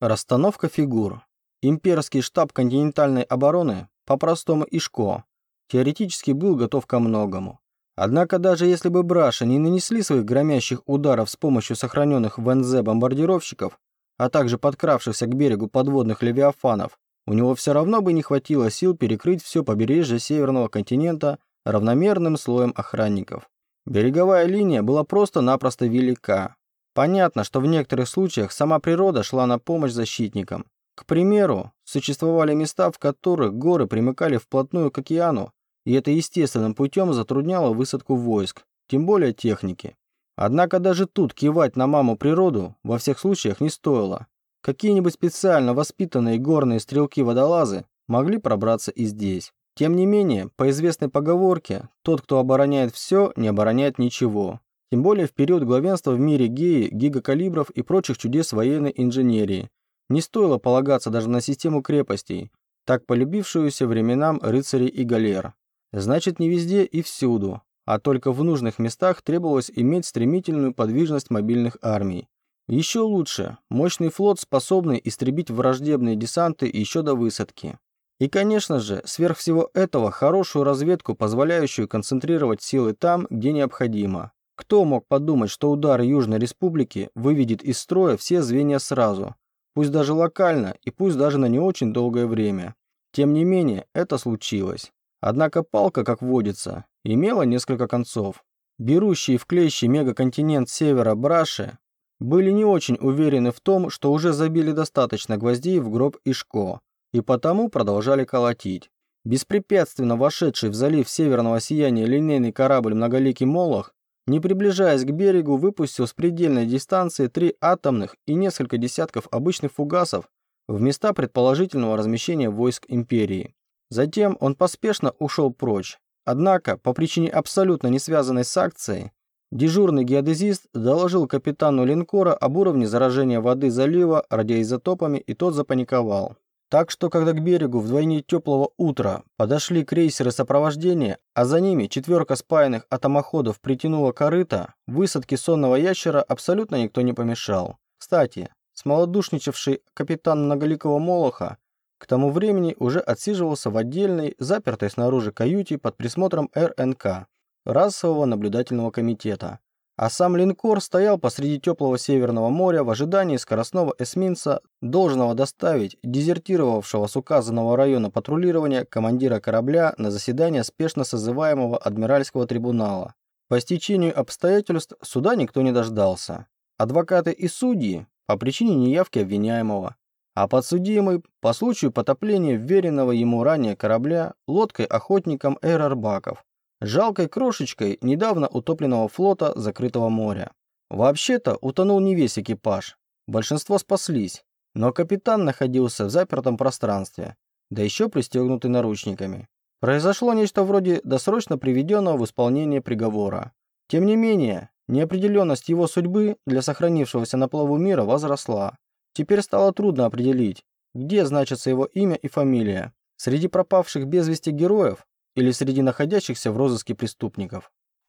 Расстановка фигур. Имперский штаб континентальной обороны, по-простому ИШКО, теоретически был готов ко многому. Однако даже если бы Браша не нанесли своих громящих ударов с помощью сохраненных в НЗ бомбардировщиков, а также подкравшихся к берегу подводных левиафанов, у него все равно бы не хватило сил перекрыть все побережье Северного континента равномерным слоем охранников. Береговая линия была просто-напросто велика. Понятно, что в некоторых случаях сама природа шла на помощь защитникам. К примеру, существовали места, в которых горы примыкали вплотную к океану, и это естественным путем затрудняло высадку войск, тем более техники. Однако даже тут кивать на маму природу во всех случаях не стоило. Какие-нибудь специально воспитанные горные стрелки-водолазы могли пробраться и здесь. Тем не менее, по известной поговорке, тот, кто обороняет все, не обороняет ничего. Тем более в период главенства в мире геи, гигакалибров и прочих чудес военной инженерии. Не стоило полагаться даже на систему крепостей, так полюбившуюся временам рыцарей и галер. Значит, не везде и всюду, а только в нужных местах требовалось иметь стремительную подвижность мобильных армий. Еще лучше, мощный флот, способный истребить враждебные десанты еще до высадки. И, конечно же, сверх всего этого, хорошую разведку, позволяющую концентрировать силы там, где необходимо. Кто мог подумать, что удар Южной Республики выведет из строя все звенья сразу, пусть даже локально и пусть даже на не очень долгое время. Тем не менее, это случилось. Однако палка, как водится, имела несколько концов. Берущие в клещи мегаконтинент севера Браши были не очень уверены в том, что уже забили достаточно гвоздей в гроб Ишко, и потому продолжали колотить. Беспрепятственно вошедший в залив северного сияния линейный корабль «Многоликий Молох», не приближаясь к берегу, выпустил с предельной дистанции три атомных и несколько десятков обычных фугасов в места предположительного размещения войск Империи. Затем он поспешно ушел прочь. Однако, по причине абсолютно не связанной с акцией, дежурный геодезист доложил капитану линкора об уровне заражения воды залива радиоизотопами, и тот запаниковал. Так что, когда к берегу вдвойне теплого утра подошли крейсеры сопровождения, а за ними четверка спаянных атомоходов притянула корыто, высадке сонного ящера абсолютно никто не помешал. Кстати, смолодушничавший капитан многоликого Молоха к тому времени уже отсиживался в отдельной, запертой снаружи каюте под присмотром РНК, расового наблюдательного комитета. А сам линкор стоял посреди теплого Северного моря в ожидании скоростного эсминца, должного доставить дезертировавшего с указанного района патрулирования командира корабля на заседание спешно созываемого Адмиральского трибунала. По стечению обстоятельств суда никто не дождался. Адвокаты и судьи по причине неявки обвиняемого, а подсудимый по случаю потопления вверенного ему ранее корабля лодкой охотником Эйрарбаков жалкой крошечкой недавно утопленного флота закрытого моря. Вообще-то утонул не весь экипаж, большинство спаслись, но капитан находился в запертом пространстве, да еще пристегнутый наручниками. Произошло нечто вроде досрочно приведенного в исполнение приговора. Тем не менее, неопределенность его судьбы для сохранившегося на плаву мира возросла. Теперь стало трудно определить, где значится его имя и фамилия. Среди пропавших без вести героев или среди находящихся в розыске преступников.